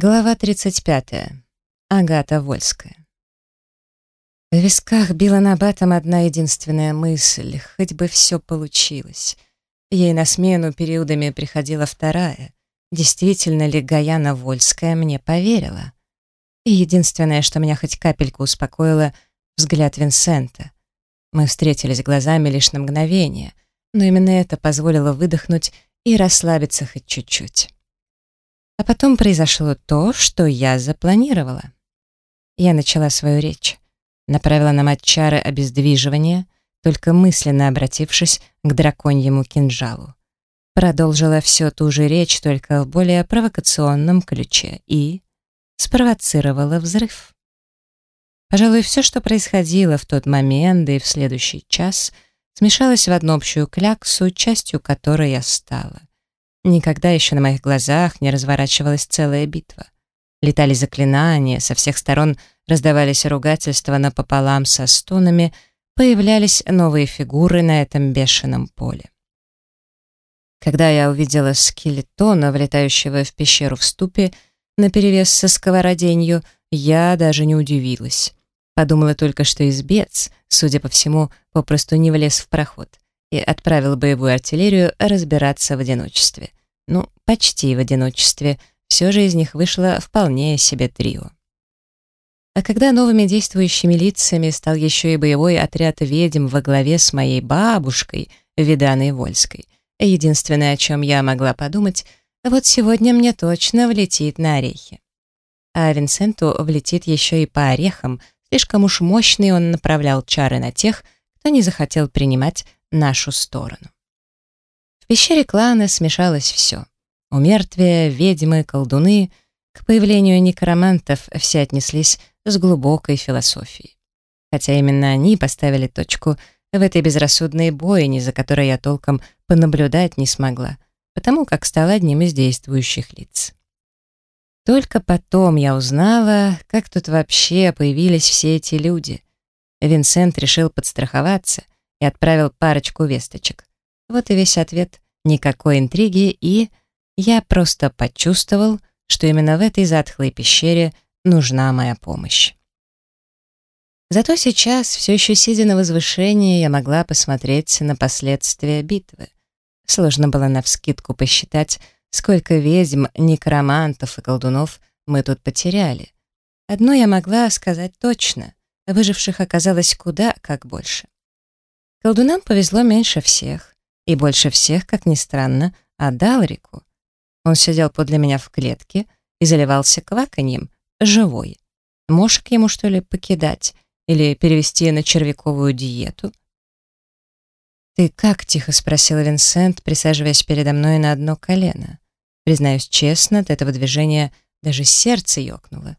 Глава 35. Агата Вольская. В висках била набатом одна единственная мысль, хоть бы все получилось. Ей на смену периодами приходила вторая. Действительно ли Гаяна Вольская мне поверила? И единственное, что меня хоть капельку успокоило, взгляд Винсента. Мы встретились глазами лишь на мгновение, но именно это позволило выдохнуть и расслабиться хоть чуть-чуть. А потом произошло то, что я запланировала. Я начала свою речь, направила на мать чары обездвиживания, только мысленно обратившись к драконьему кинжалу. Продолжила всю ту же речь, только в более провокационном ключе, и спровоцировала взрыв. Пожалуй, все, что происходило в тот момент, да и в следующий час, смешалось в одну общую кляксу, частью которой я стала. Никогда еще на моих глазах не разворачивалась целая битва. Летали заклинания, со всех сторон раздавались ругательства напополам со стонами, появлялись новые фигуры на этом бешеном поле. Когда я увидела скелетона, влетающего в пещеру в ступе, наперевес со сковороденью, я даже не удивилась. Подумала только, что избец, судя по всему, попросту не влез в проход и отправил боевую артиллерию разбираться в одиночестве. Ну, почти в одиночестве. Все же из них вышло вполне себе трио. А когда новыми действующими лицами стал еще и боевой отряд ведьм во главе с моей бабушкой, Виданой Вольской, единственное, о чем я могла подумать, вот сегодня мне точно влетит на орехи. А Винсенту влетит еще и по орехам, слишком уж мощный он направлял чары на тех, кто не захотел принимать нашу сторону. Пещере клана смешалось все. Умертвия, ведьмы, колдуны. К появлению некромантов все отнеслись с глубокой философией. Хотя именно они поставили точку в этой безрассудной бойне, за которой я толком понаблюдать не смогла, потому как стала одним из действующих лиц. Только потом я узнала, как тут вообще появились все эти люди. Винсент решил подстраховаться — и отправил парочку весточек. Вот и весь ответ. Никакой интриги, и я просто почувствовал, что именно в этой затхлой пещере нужна моя помощь. Зато сейчас, все еще сидя на возвышении, я могла посмотреть на последствия битвы. Сложно было навскидку посчитать, сколько ведьм, некромантов и колдунов мы тут потеряли. Одно я могла сказать точно. Выживших оказалось куда как больше. Колдунам повезло меньше всех. И больше всех, как ни странно, отдал реку. Он сидел подле меня в клетке и заливался кваканьем, живой. Мошек ему, что ли, покидать или перевести на червяковую диету? «Ты как?» — тихо спросил Винсент, присаживаясь передо мной на одно колено. Признаюсь честно, от этого движения даже сердце ёкнуло.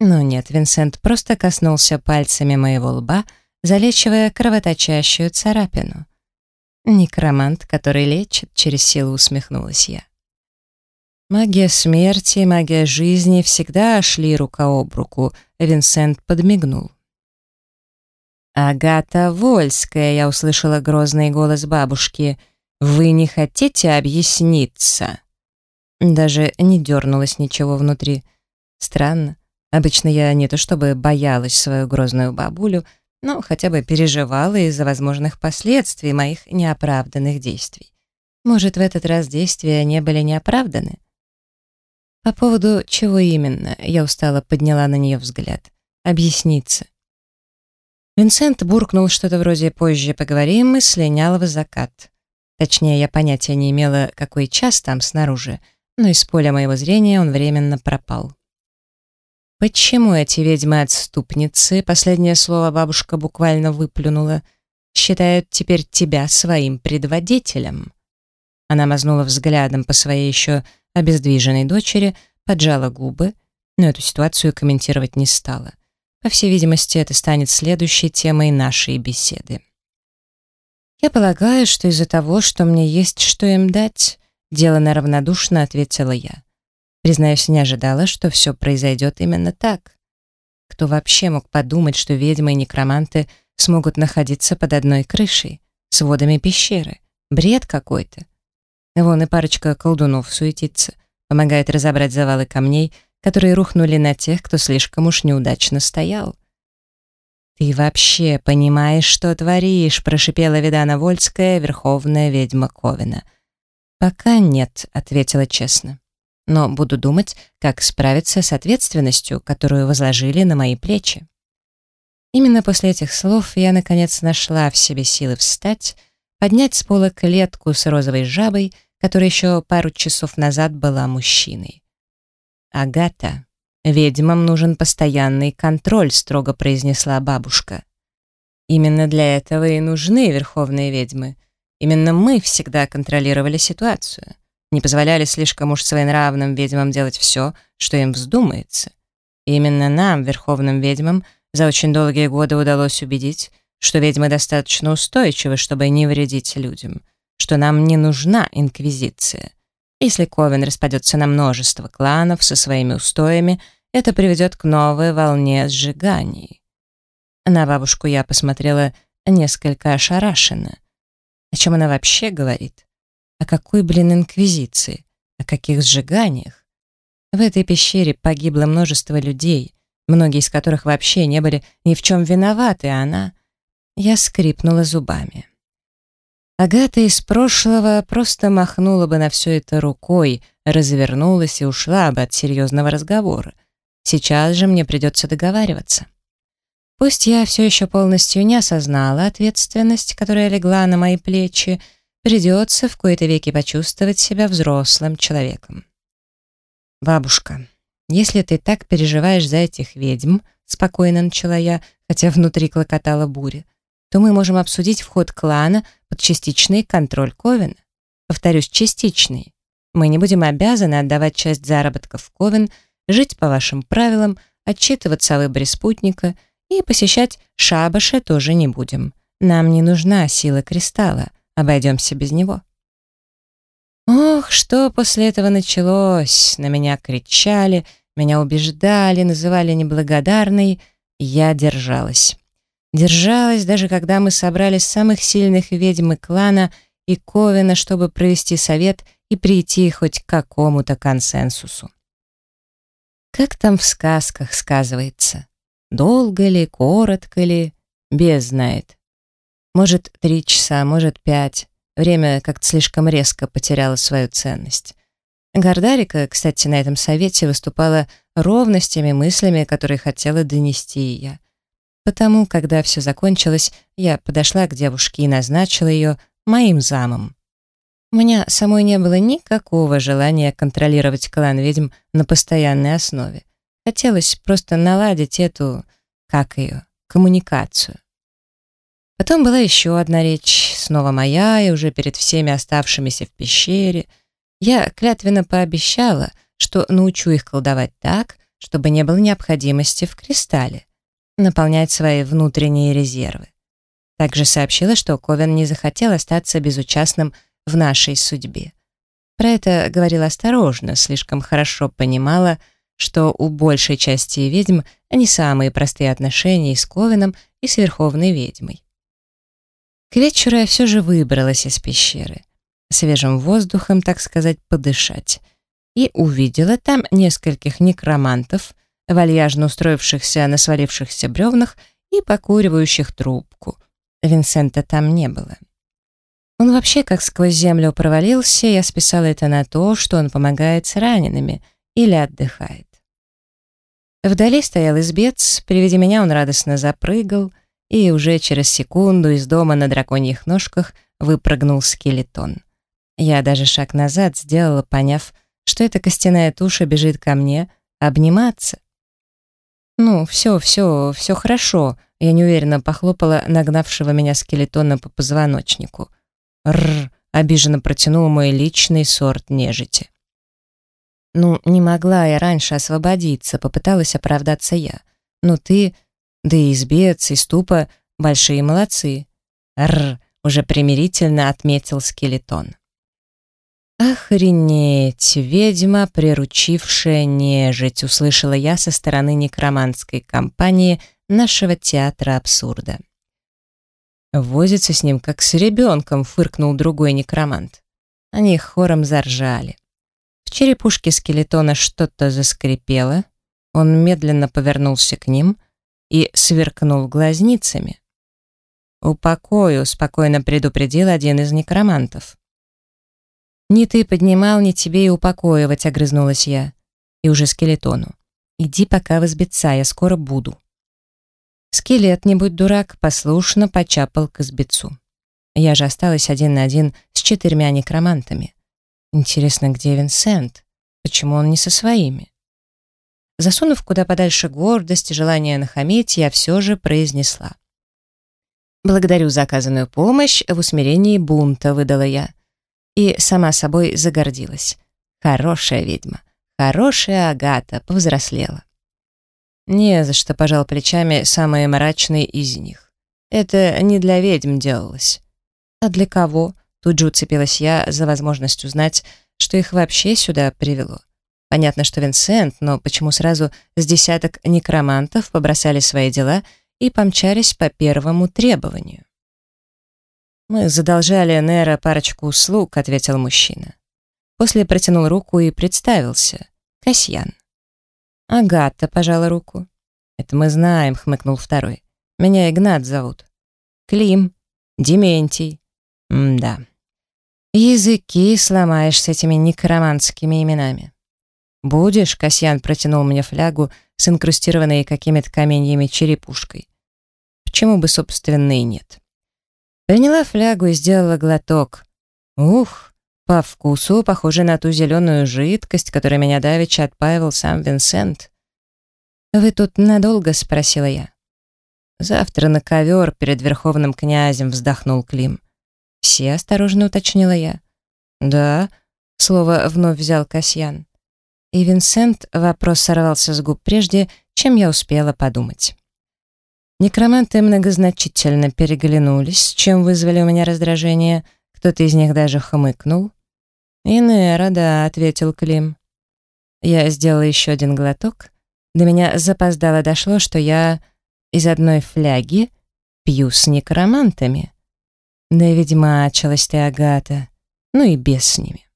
Но нет, Винсент просто коснулся пальцами моего лба — залечивая кровоточащую царапину. Некромант, который лечит, через силу усмехнулась я. Магия смерти и магия жизни всегда шли рука об руку, Винсент подмигнул. «Агата Вольская», — я услышала грозный голос бабушки, — «вы не хотите объясниться?» Даже не дернулось ничего внутри. Странно. Обычно я не то чтобы боялась свою грозную бабулю, но хотя бы переживала из-за возможных последствий моих неоправданных действий. Может, в этот раз действия не были неоправданы? По поводу чего именно, я устало подняла на нее взгляд. Объясниться. Винсент буркнул что-то вроде «позже поговорим» и слинял в закат. Точнее, я понятия не имела, какой час там снаружи, но из поля моего зрения он временно пропал. Почему эти ведьмы-отступницы, последнее слово бабушка буквально выплюнула, считают теперь тебя своим предводителем? Она мазнула взглядом по своей еще обездвиженной дочери, поджала губы, но эту ситуацию комментировать не стала. По всей видимости, это станет следующей темой нашей беседы. «Я полагаю, что из-за того, что мне есть что им дать», — делано равнодушно ответила я. Признаюсь, не ожидала, что все произойдет именно так. Кто вообще мог подумать, что ведьмы и некроманты смогут находиться под одной крышей, с водами пещеры? Бред какой-то. Вон и парочка колдунов суетится, помогает разобрать завалы камней, которые рухнули на тех, кто слишком уж неудачно стоял. «Ты вообще понимаешь, что творишь?» — прошипела Видана Вольская, верховная ведьма Ковина. «Пока нет», — ответила честно. «Но буду думать, как справиться с ответственностью, которую возложили на мои плечи». Именно после этих слов я, наконец, нашла в себе силы встать, поднять с пола клетку с розовой жабой, которая еще пару часов назад была мужчиной. «Агата, ведьмам нужен постоянный контроль», — строго произнесла бабушка. «Именно для этого и нужны верховные ведьмы. Именно мы всегда контролировали ситуацию, не позволяли слишком уж своенравным ведьмам делать все, что им вздумается. И именно нам, верховным ведьмам, за очень долгие годы удалось убедить, что ведьмы достаточно устойчивы, чтобы не вредить людям, что нам не нужна инквизиция. Если Ковен распадется на множество кланов со своими устоями, это приведет к новой волне сжиганий. На бабушку я посмотрела несколько ошарашенно. О чем она вообще говорит? О какой, блин, инквизиции? О каких сжиганиях? В этой пещере погибло множество людей, многие из которых вообще не были ни в чем виноваты, а она... Я скрипнула зубами. Агата из прошлого просто махнула бы на все это рукой, развернулась и ушла бы от серьезного разговора. Сейчас же мне придется договариваться. Пусть я все еще полностью не осознала ответственность, которая легла на мои плечи, придется в кои-то веки почувствовать себя взрослым человеком. «Бабушка, если ты так переживаешь за этих ведьм», — спокойно начала я, хотя внутри клокотала буря, то мы можем обсудить вход клана под частичный контроль Ковена. Повторюсь, частичный. Мы не будем обязаны отдавать часть заработков в Ковен, жить по вашим правилам, отчитываться о выборе спутника и посещать шабаши тоже не будем. Нам не нужна сила кристалла, обойдемся без него. Ох, что после этого началось! На меня кричали, меня убеждали, называли неблагодарной, я держалась. Держалась, даже когда мы собрали самых сильных ведьм и клана и Ковина, чтобы провести совет и прийти хоть к какому-то консенсусу. Как там в сказках сказывается? Долго ли, коротко ли, без знает. Может, три часа, может, пять. Время как-то слишком резко потеряло свою ценность. Гордарика, кстати, на этом совете выступала ровно с теми мыслями, которые хотела донести я. Потому, когда все закончилось, я подошла к девушке и назначила ее моим замом. У меня самой не было никакого желания контролировать клан ведьм на постоянной основе. Хотелось просто наладить эту, как ее, коммуникацию. Потом была еще одна речь, снова моя, и уже перед всеми оставшимися в пещере. Я клятвенно пообещала, что научу их колдовать так, чтобы не было необходимости в кристалле наполнять свои внутренние резервы. Также сообщила, что Ковен не захотел остаться безучастным в нашей судьбе. Про это говорила осторожно, слишком хорошо понимала, что у большей части ведьм не самые простые отношения и с Ковеном, и с Верховной ведьмой. К вечеру я все же выбралась из пещеры, свежим воздухом, так сказать, подышать, и увидела там нескольких некромантов, вальяжно устроившихся на свалившихся бревнах и покуривающих трубку. Винсента там не было. Он вообще как сквозь землю провалился, я списала это на то, что он помогает с ранеными или отдыхает. Вдали стоял избец, при виде меня он радостно запрыгал, и уже через секунду из дома на драконьих ножках выпрыгнул скелетон. Я даже шаг назад сделала, поняв, что эта костяная туша бежит ко мне обниматься. «Ну, все, все, все хорошо», — я неуверенно похлопала нагнавшего меня скелетона по позвоночнику. «Рррр», — обиженно протянул мой личный сорт нежити. «Ну, не могла я раньше освободиться», — попыталась оправдаться я. «Ну ты, да и избец, и ступа, большие молодцы». «Рррр», — уже примирительно отметил скелетон. «Охренеть! Ведьма, приручившая нежить!» услышала я со стороны некроманской компании нашего театра абсурда. «Возится с ним, как с ребенком», — фыркнул другой некромант. Они хором заржали. В черепушке скелетона что-то заскрипело, он медленно повернулся к ним и сверкнул глазницами. «Упокою», — спокойно предупредил один из некромантов. «Не ты поднимал, не тебе и упокоивать», — огрызнулась я. И уже скелетону. «Иди пока в избеца, я скоро буду». Скелет, не будь дурак, послушно почапал к избецу. Я же осталась один на один с четырьмя некромантами. Интересно, где Винсент? Почему он не со своими? Засунув куда подальше гордость и желание нахамить, я все же произнесла. «Благодарю за оказанную помощь в усмирении бунта», — выдала я. И сама собой загордилась. Хорошая ведьма, хорошая Агата, повзрослела. Не за что пожал плечами самый мрачный из них. Это не для ведьм делалось. А для кого? Тут же уцепилась я за возможность узнать, что их вообще сюда привело. Понятно, что Винсент, но почему сразу с десяток некромантов побросали свои дела и помчались по первому требованию? «Мы задолжали Нера парочку услуг», — ответил мужчина. После протянул руку и представился. Касьян. «Агата», — пожала руку. «Это мы знаем», — хмыкнул второй. «Меня Игнат зовут». «Клим», «Дементий». «М-да». «Языки сломаешь с этими некроманскими именами». «Будешь?» — Касьян протянул мне флягу с инкрустированной какими-то каменьями черепушкой. Почему бы, собственно, и нет? Приняла флягу и сделала глоток. Ух, по вкусу похоже на ту зеленую жидкость, которой меня давеча отпаивал сам Винсент. «Вы тут надолго?» — спросила я. «Завтра на ковер перед верховным князем», — вздохнул Клим. «Все?» — осторожно уточнила я. «Да», — слово вновь взял Касьян. И Винсент вопрос сорвался с губ прежде, чем я успела подумать. Некроманты многозначительно переглянулись, чем вызвали у меня раздражение. Кто-то из них даже хмыкнул. «Инера, да», — ответил Клим. Я сделала еще один глоток. До меня запоздало дошло, что я из одной фляги пью с некромантами. Да ведьмачилась ты, Агата. Ну и без с ними.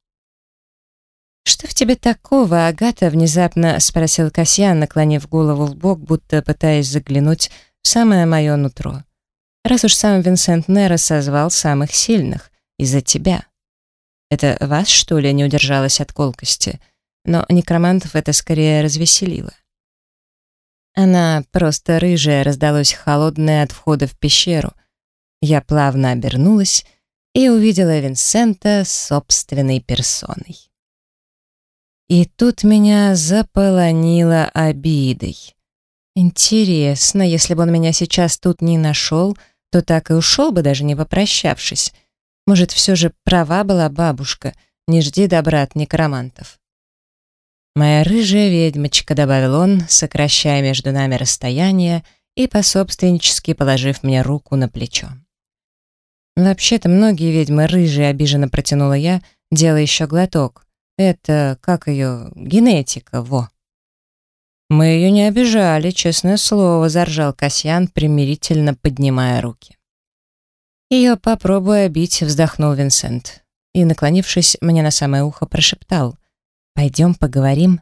«Что в тебе такого, Агата?» — внезапно спросил Касьян, наклонив голову в бок, будто пытаясь заглянуть в самое мое нутро. «Раз уж сам Винсент Нера созвал самых сильных, из-за тебя». «Это вас, что ли?» — не удержалась от колкости. Но некромантов это скорее развеселило. Она просто рыжая, раздалось холодное от входа в пещеру. Я плавно обернулась и увидела Винсента собственной персоной. И тут меня заполонило обидой. Интересно, если бы он меня сейчас тут не нашел, то так и ушел бы, даже не попрощавшись. Может, все же права была бабушка, не жди добра от некромантов. «Моя рыжая ведьмочка», — добавил он, сокращая между нами расстояние и пособственнически положив мне руку на плечо. «Вообще-то многие ведьмы рыжие», — обиженно протянула я, делая еще глоток. Это, как ее, генетика, во. Мы ее не обижали, честное слово, заржал Касьян, примирительно поднимая руки. Ее попробуй обить, вздохнул Винсент. И, наклонившись, мне на самое ухо прошептал. Пойдем поговорим.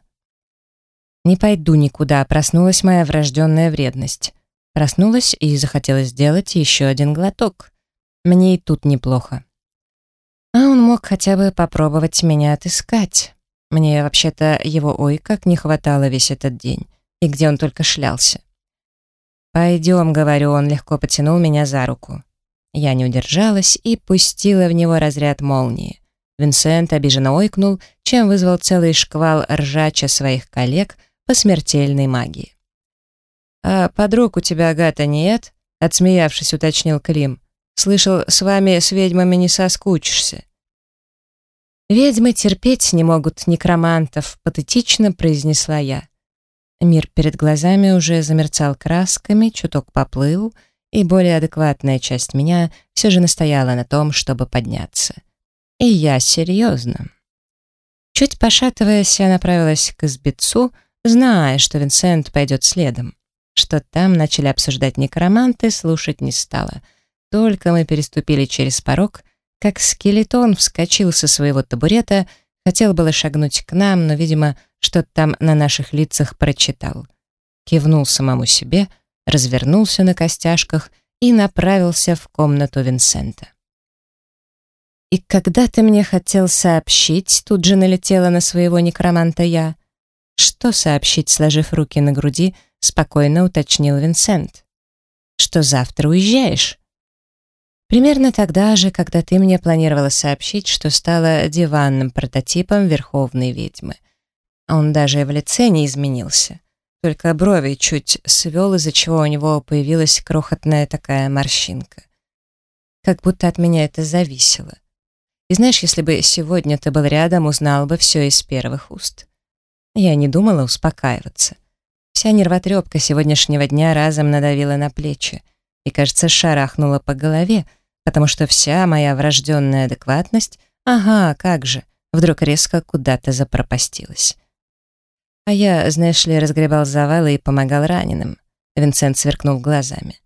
Не пойду никуда, проснулась моя врожденная вредность. Проснулась и захотелось сделать еще один глоток. Мне и тут неплохо. А он мог хотя бы попробовать меня отыскать. Мне вообще-то его ой как не хватало весь этот день. И где он только шлялся. «Пойдем», — говорю, он легко потянул меня за руку. Я не удержалась и пустила в него разряд молнии. Винсент обиженно ойкнул, чем вызвал целый шквал ржача своих коллег по смертельной магии. «А подруг у тебя, Агата, нет?» — отсмеявшись, уточнил Клим. Слышал, с вами, с ведьмами, не соскучишься». «Ведьмы терпеть не могут некромантов», — патетично произнесла я. Мир перед глазами уже замерцал красками, чуток поплыл, и более адекватная часть меня все же настояла на том, чтобы подняться. И я серьезно. Чуть пошатываясь, я направилась к избецу, зная, что Винсент пойдет следом. Что там начали обсуждать некроманты, слушать не стала — только мы переступили через порог, как скелетон вскочил со своего табурета, Хотел было шагнуть к нам, но, видимо, что-то там на наших лицах прочитал. Кивнул самому себе, развернулся на костяшках и направился в комнату Винсента. «И когда ты мне хотел сообщить?» Тут же налетела на своего некроманта я. «Что сообщить?» Сложив руки на груди, спокойно уточнил Винсент. «Что завтра уезжаешь?» Примерно тогда же, когда ты мне планировала сообщить, что стала диванным прототипом Верховной Ведьмы. Он даже в лице не изменился. Только брови чуть свел, из-за чего у него появилась крохотная такая морщинка. Как будто от меня это зависело. И знаешь, если бы сегодня ты был рядом, узнал бы все из первых уст. Я не думала успокаиваться. Вся нервотрепка сегодняшнего дня разом надавила на плечи и, кажется, шарахнула по голове, потому что вся моя врожденная адекватность, ага, как же, вдруг резко куда-то запропастилась. А я, знаешь ли, разгребал завалы и помогал раненым. Винсент сверкнул глазами.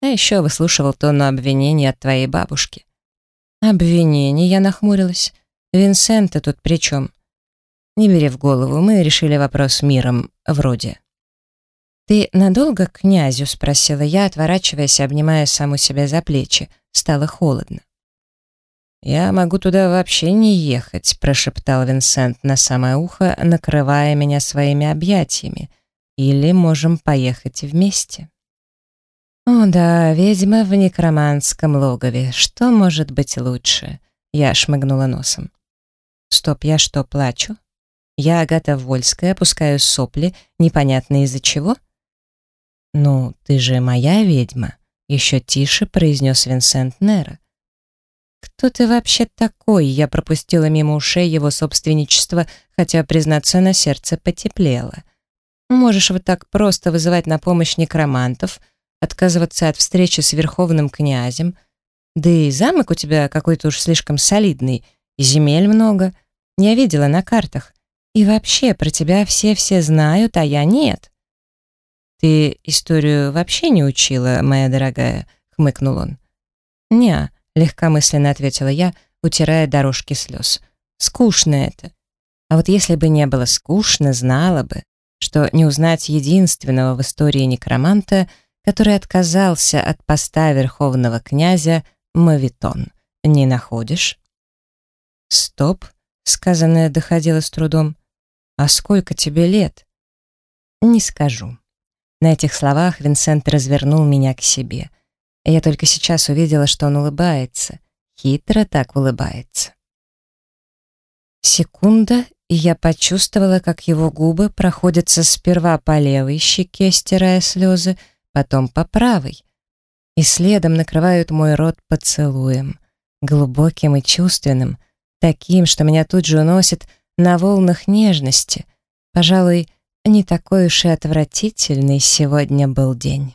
А еще выслушивал тонну обвинений от твоей бабушки. Обвинений, я нахмурилась. Винсента тут при чем? Не бери в голову, мы решили вопрос миром, вроде. «Ты надолго к князю?» — спросила я, отворачиваясь, обнимая саму себя за плечи. Стало холодно. «Я могу туда вообще не ехать», — прошептал Винсент на самое ухо, накрывая меня своими объятиями. «Или можем поехать вместе». «О да, ведьма в некроманском логове. Что может быть лучше?» Я шмыгнула носом. «Стоп, я что, плачу? Я, Агата Вольская, опускаю сопли, непонятно из-за чего?» «Ну, ты же моя ведьма», — еще тише произнес Винсент Нера. «Кто ты вообще такой?» Я пропустила мимо ушей его собственничество, хотя, признаться, на сердце потеплело. «Можешь вот так просто вызывать на помощь некромантов», отказываться от встречи с верховным князем. Да и замок у тебя какой-то уж слишком солидный, и земель много. Я видела на картах. И вообще, про тебя все-все знают, а я нет. Ты историю вообще не учила, моя дорогая, хмыкнул он. Не, легкомысленно ответила я, утирая дорожки слез. Скучно это. А вот если бы не было скучно, знала бы, что не узнать единственного в истории некроманта — который отказался от поста верховного князя Мавитон. Не находишь? Стоп, сказанное доходило с трудом. А сколько тебе лет? Не скажу. На этих словах Винсент развернул меня к себе. Я только сейчас увидела, что он улыбается. Хитро так улыбается. Секунда, и я почувствовала, как его губы проходятся сперва по левой щеке, стирая слезы, потом по правой. И следом накрывают мой рот поцелуем, глубоким и чувственным, таким, что меня тут же уносит на волнах нежности. Пожалуй, не такой уж и отвратительный сегодня был день.